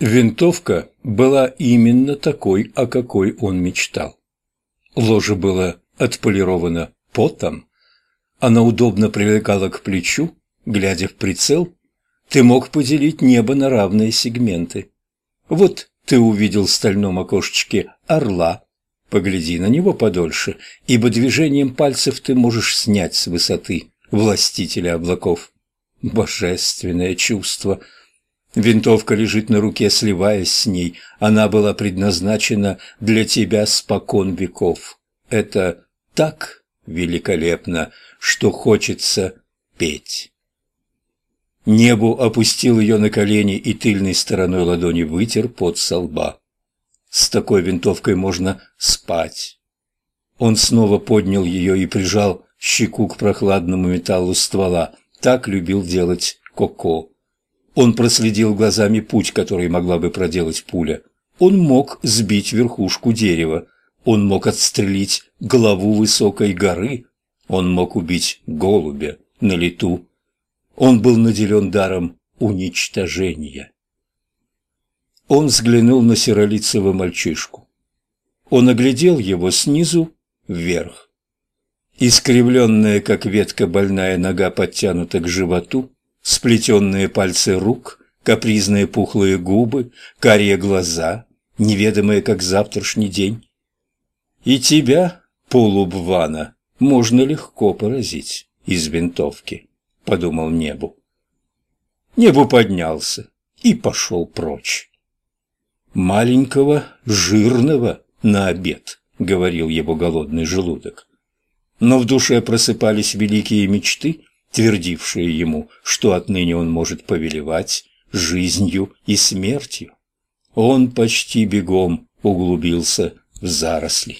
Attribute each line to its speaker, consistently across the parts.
Speaker 1: Винтовка была именно такой, о какой он мечтал. Ложе было отполировано потом, она удобно привлекала к плечу, глядя в прицел, ты мог поделить небо на равные сегменты. Вот ты увидел в стальном окошечке орла, погляди на него подольше, ибо движением пальцев ты можешь снять с высоты властителя облаков. Божественное чувство — Винтовка лежит на руке, сливаясь с ней. Она была предназначена для тебя спокон веков. Это так великолепно, что хочется петь. Небу опустил ее на колени и тыльной стороной ладони вытер под со лба. С такой винтовкой можно спать. Он снова поднял ее и прижал щеку к прохладному металлу ствола. Так любил делать Коко. Он проследил глазами путь, который могла бы проделать пуля. Он мог сбить верхушку дерева, он мог отстрелить главу высокой горы, он мог убить голубя на лету. Он был наделен даром уничтожения. Он взглянул на серолицего мальчишку. Он оглядел его снизу вверх. Искривленная, как ветка, больная нога подтянута к животу, сплетенные пальцы рук, капризные пухлые губы, карие глаза, неведомые, как завтрашний день. И тебя, полубвана, можно легко поразить из винтовки, подумал Небу. Небу поднялся и пошел прочь. Маленького, жирного на обед, говорил его голодный желудок. Но в душе просыпались великие мечты, твердившие ему, что отныне он может повелевать жизнью и смертью. Он почти бегом углубился в заросли.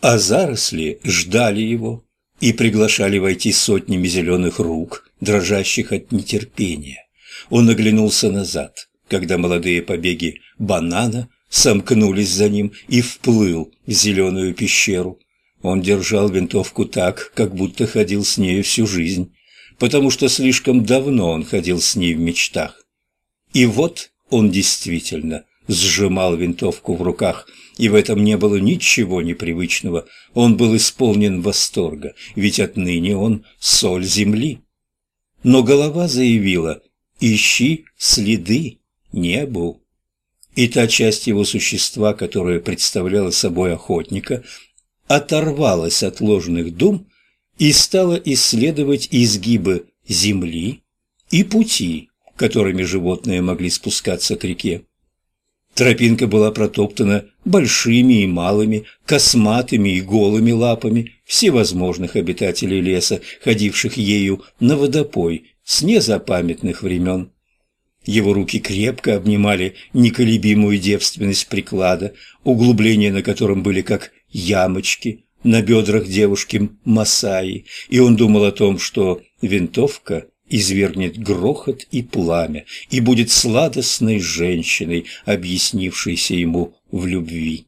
Speaker 1: А заросли ждали его и приглашали войти сотнями зеленых рук, дрожащих от нетерпения. Он оглянулся назад, когда молодые побеги банана сомкнулись за ним и вплыл в зеленую пещеру. Он держал винтовку так, как будто ходил с нею всю жизнь, потому что слишком давно он ходил с ней в мечтах. И вот он действительно сжимал винтовку в руках, и в этом не было ничего непривычного. Он был исполнен восторга, ведь отныне он соль земли. Но голова заявила «Ищи следы, не был». И та часть его существа, которая представляла собой охотника, оторвалась от ложных дум и стала исследовать изгибы земли и пути, которыми животные могли спускаться к реке. Тропинка была протоптана большими и малыми, косматыми и голыми лапами всевозможных обитателей леса, ходивших ею на водопой с незапамятных времен. Его руки крепко обнимали неколебимую девственность приклада, углубления на котором были как ямочки на бедрах девушки Масаи, и он думал о том, что винтовка извергнет грохот и пламя и будет сладостной женщиной, объяснившейся ему в любви.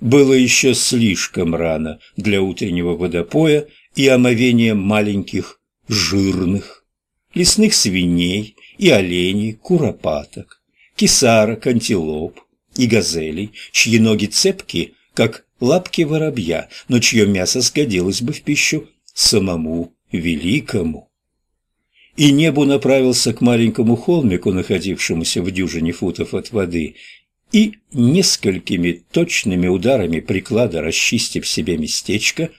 Speaker 1: Было еще слишком рано для утреннего водопоя и омовения маленьких жирных лесных свиней и оленей, куропаток, кисарок, антилоп и газелей, чьи ноги цепки как лапки воробья, но чье мясо сгодилось бы в пищу самому великому. И небу направился к маленькому холмику, находившемуся в дюжине футов от воды, и несколькими точными ударами приклада, расчистив себе местечко,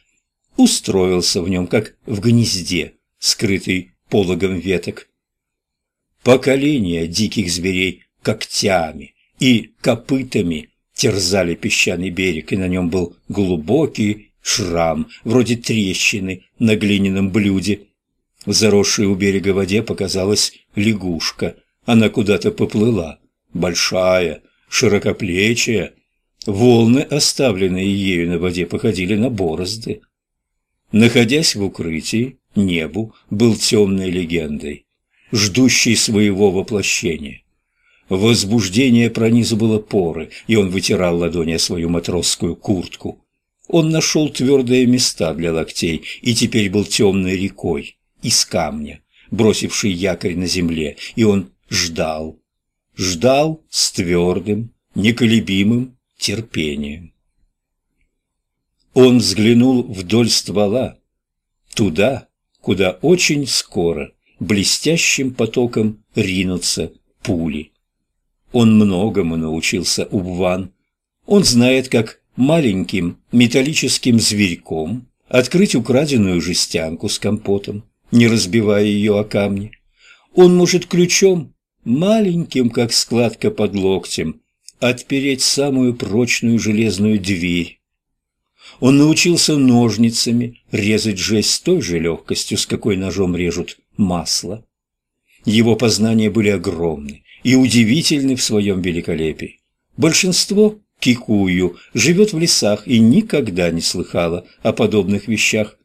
Speaker 1: устроился в нем, как в гнезде, скрытый пологом веток. Поколения диких зверей когтями и копытами терзали песчаный берег, и на нем был глубокий шрам, вроде трещины на глиняном блюде. В заросшей у берега воде показалась лягушка. Она куда-то поплыла. Большая, широкоплечая. Волны, оставленные ею на воде, походили на борозды. Находясь в укрытии, небу был темной легендой, ждущей своего воплощения. Возбуждение пронизывало поры, и он вытирал ладони о свою матросскую куртку. Он нашел твердые места для локтей и теперь был темной рекой из камня, бросившей якорь на земле, и он ждал. Ждал с твердым, неколебимым терпением. Он взглянул вдоль ствола, туда, куда очень скоро блестящим потоком ринутся пули. Он многому научился у Бван. Он знает, как маленьким металлическим зверьком открыть украденную жестянку с компотом, не разбивая ее о камни. Он может ключом, маленьким, как складка под локтем, отпереть самую прочную железную дверь. Он научился ножницами резать жесть с той же легкостью, с какой ножом режут масло. Его познания были огромны и удивительны в своем великолепии. Большинство кикую живет в лесах и никогда не слыхало о подобных вещах.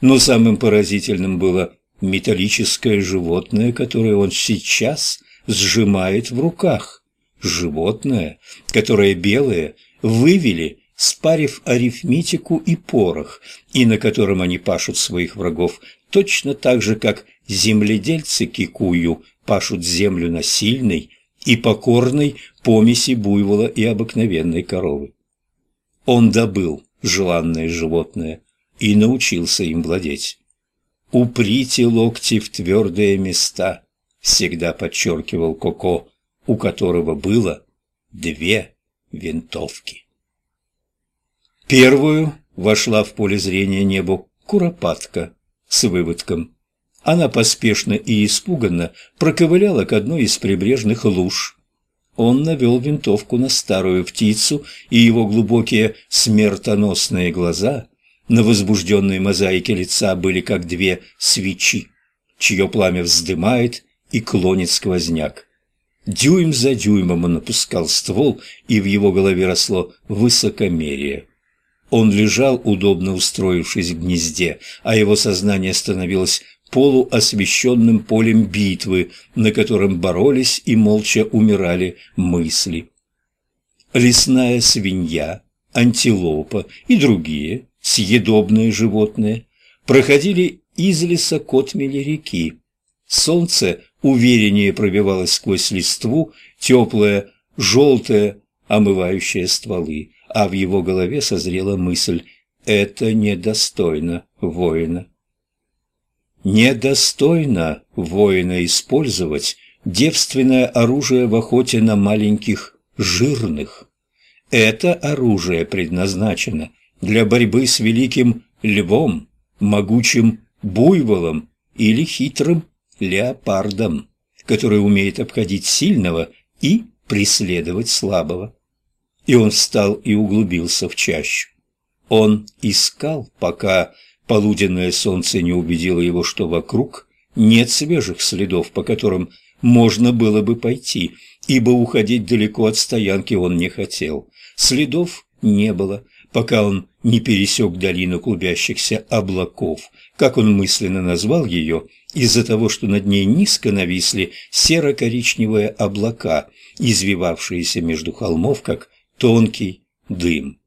Speaker 1: Но самым поразительным было металлическое животное, которое он сейчас сжимает в руках. Животное, которое белое вывели, спарив арифметику и порох, и на котором они пашут своих врагов, точно так же, как земледельцы кикую пашут землю на сильной и покорной помеси буйвола и обыкновенной коровы. Он добыл желанное животное и научился им владеть. «Уприте локти в твердые места», — всегда подчеркивал Коко, у которого было две винтовки. Первую вошла в поле зрения небу куропатка с выводком. Она поспешно и испуганно проковыляла к одной из прибрежных луж. Он навел винтовку на старую птицу, и его глубокие смертоносные глаза на возбужденной мозаике лица были как две свечи, чье пламя вздымает и клонит сквозняк. Дюйм за дюймом он опускал ствол, и в его голове росло высокомерие. Он лежал, удобно устроившись в гнезде, а его сознание становилось полуосвещенным полем битвы, на котором боролись и молча умирали мысли. Лесная свинья, антилопа и другие съедобные животные проходили из леса к отмели реки. Солнце увереннее пробивалось сквозь листву, теплое, желтое, омывающее стволы, а в его голове созрела мысль «это недостойно воина». Недостойно воина использовать девственное оружие в охоте на маленьких жирных. Это оружие предназначено для борьбы с великим львом, могучим буйволом или хитрым леопардом, который умеет обходить сильного и преследовать слабого. И он встал и углубился в чащу. Он искал, пока Полуденное солнце не убедило его, что вокруг нет свежих следов, по которым можно было бы пойти, ибо уходить далеко от стоянки он не хотел. Следов не было, пока он не пересек долину клубящихся облаков, как он мысленно назвал ее, из-за того, что над ней низко нависли серо-коричневые облака, извивавшиеся между холмов, как тонкий дым.